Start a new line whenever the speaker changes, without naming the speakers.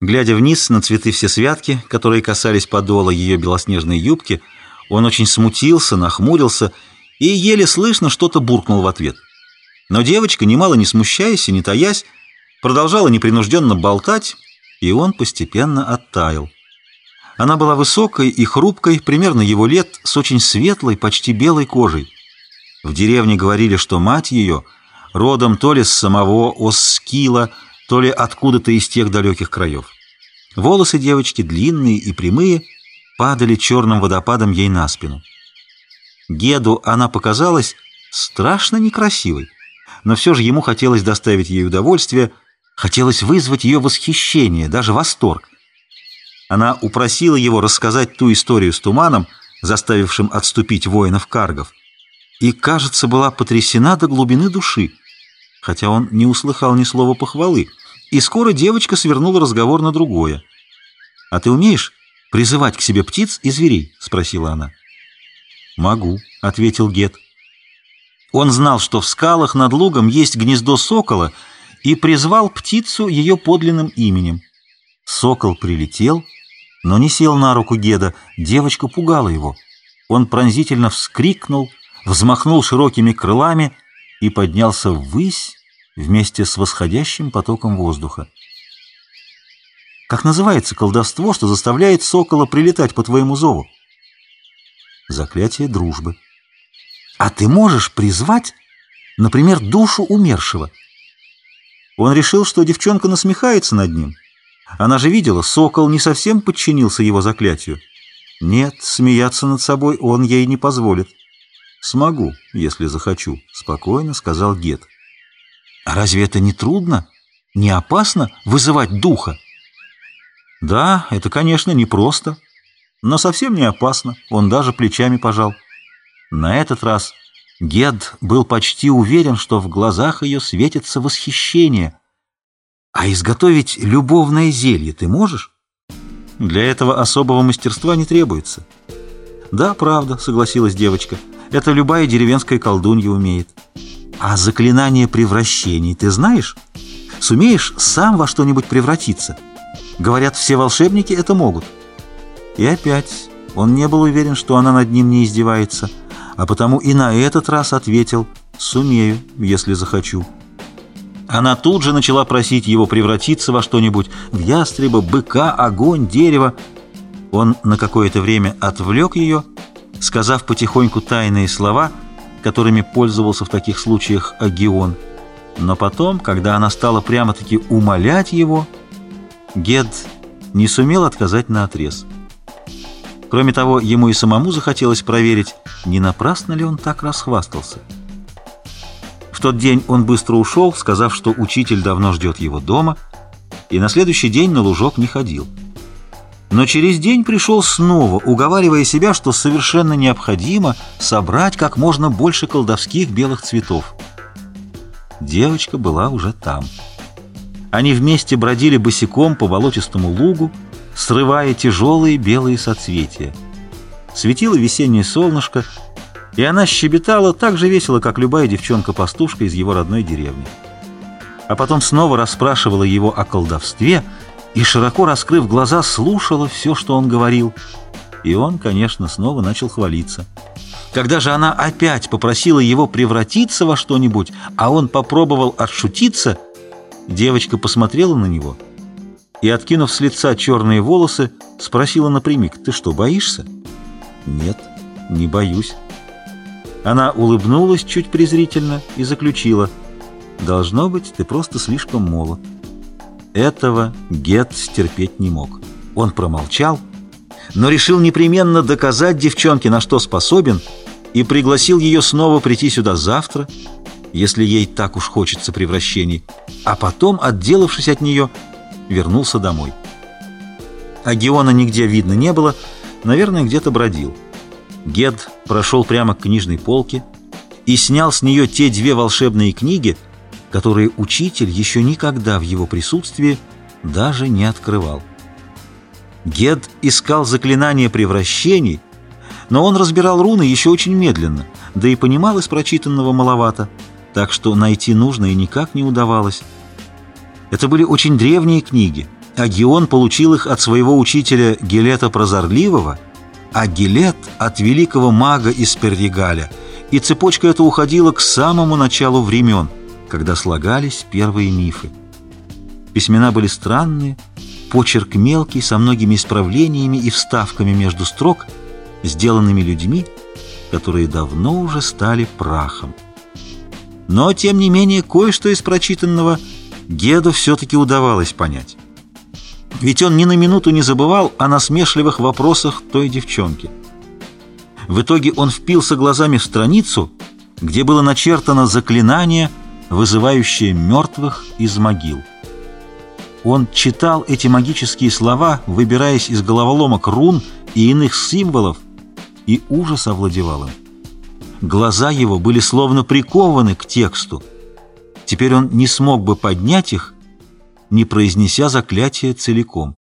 Глядя вниз на цветы всесвятки, которые касались подола ее белоснежной юбки, он очень смутился, нахмурился и еле слышно что-то буркнул в ответ. Но девочка, немало не смущаясь и не таясь, продолжала непринужденно болтать, и он постепенно оттаял. Она была высокой и хрупкой, примерно его лет, с очень светлой, почти белой кожей. В деревне говорили, что мать ее родом то ли с самого Оскила, то ли откуда-то из тех далеких краев. Волосы девочки, длинные и прямые, падали черным водопадом ей на спину. Геду она показалась страшно некрасивой, но все же ему хотелось доставить ей удовольствие, хотелось вызвать ее восхищение, даже восторг. Она упросила его рассказать ту историю с туманом, заставившим отступить воинов каргов, и, кажется, была потрясена до глубины души, хотя он не услыхал ни слова похвалы, и скоро девочка свернула разговор на другое. «А ты умеешь призывать к себе птиц и зверей?» — спросила она. «Могу», — ответил Гет. Он знал, что в скалах над лугом есть гнездо сокола, и призвал птицу ее подлинным именем. Сокол прилетел, но не сел на руку Геда, девочка пугала его. Он пронзительно вскрикнул, взмахнул широкими крылами и поднялся ввысь вместе с восходящим потоком воздуха. Как называется колдовство, что заставляет сокола прилетать по твоему зову? Заклятие дружбы. А ты можешь призвать, например, душу умершего? Он решил, что девчонка насмехается над ним. Она же видела, сокол не совсем подчинился его заклятию. Нет, смеяться над собой он ей не позволит. «Смогу, если захочу», — спокойно сказал Гет. «А разве это не трудно, не опасно вызывать духа?» Да, это, конечно, непросто, но совсем не опасно, он даже плечами пожал. На этот раз Гед был почти уверен, что в глазах ее светится восхищение. А изготовить любовное зелье ты можешь? Для этого особого мастерства не требуется. Да, правда, согласилась девочка, это любая деревенская колдунья умеет. А заклинание превращений ты знаешь? Сумеешь сам во что-нибудь превратиться? Говорят, все волшебники это могут. И опять он не был уверен, что она над ним не издевается, а потому и на этот раз ответил «сумею, если захочу». Она тут же начала просить его превратиться во что-нибудь, в ястреба, быка, огонь, дерево. Он на какое-то время отвлек ее, сказав потихоньку тайные слова, которыми пользовался в таких случаях Агион. Но потом, когда она стала прямо-таки умолять его, Гед не сумел отказать на отрез. Кроме того, ему и самому захотелось проверить, не напрасно ли он так расхвастался. В тот день он быстро ушел, сказав, что учитель давно ждет его дома, и на следующий день на лужок не ходил. Но через день пришел снова, уговаривая себя, что совершенно необходимо собрать как можно больше колдовских белых цветов. Девочка была уже там. Они вместе бродили босиком по болотистому лугу, срывая тяжелые белые соцветия. Светило весеннее солнышко, и она щебетала так же весело, как любая девчонка-пастушка из его родной деревни. А потом снова расспрашивала его о колдовстве и, широко раскрыв глаза, слушала все, что он говорил. И он, конечно, снова начал хвалиться. Когда же она опять попросила его превратиться во что-нибудь, а он попробовал отшутиться – Девочка посмотрела на него и, откинув с лица черные волосы, спросила напрямик, «Ты что, боишься?» «Нет, не боюсь». Она улыбнулась чуть презрительно и заключила, «Должно быть, ты просто слишком молод». Этого Гет стерпеть не мог. Он промолчал, но решил непременно доказать девчонке, на что способен, и пригласил ее снова прийти сюда завтра, если ей так уж хочется превращений, а потом, отделавшись от нее, вернулся домой. А Геона нигде видно не было, наверное, где-то бродил. Гед прошел прямо к книжной полке и снял с нее те две волшебные книги, которые учитель еще никогда в его присутствии даже не открывал. Гед искал заклинание превращений, но он разбирал руны еще очень медленно, да и понимал из прочитанного маловато так что найти нужное никак не удавалось. Это были очень древние книги, Агион получил их от своего учителя Гелета Прозорливого, а Гелет — от великого мага из Перригаля, и цепочка эта уходила к самому началу времен, когда слагались первые мифы. Письмена были странные, почерк мелкий, со многими исправлениями и вставками между строк, сделанными людьми, которые давно уже стали прахом. Но, тем не менее, кое-что из прочитанного Геду все-таки удавалось понять. Ведь он ни на минуту не забывал о насмешливых вопросах той девчонки. В итоге он впился глазами в страницу, где было начертано заклинание, вызывающее мертвых из могил. Он читал эти магические слова, выбираясь из головоломок рун и иных символов, и ужас овладевал им. Глаза его были словно прикованы к тексту. Теперь он не смог бы поднять их, не произнеся заклятие целиком.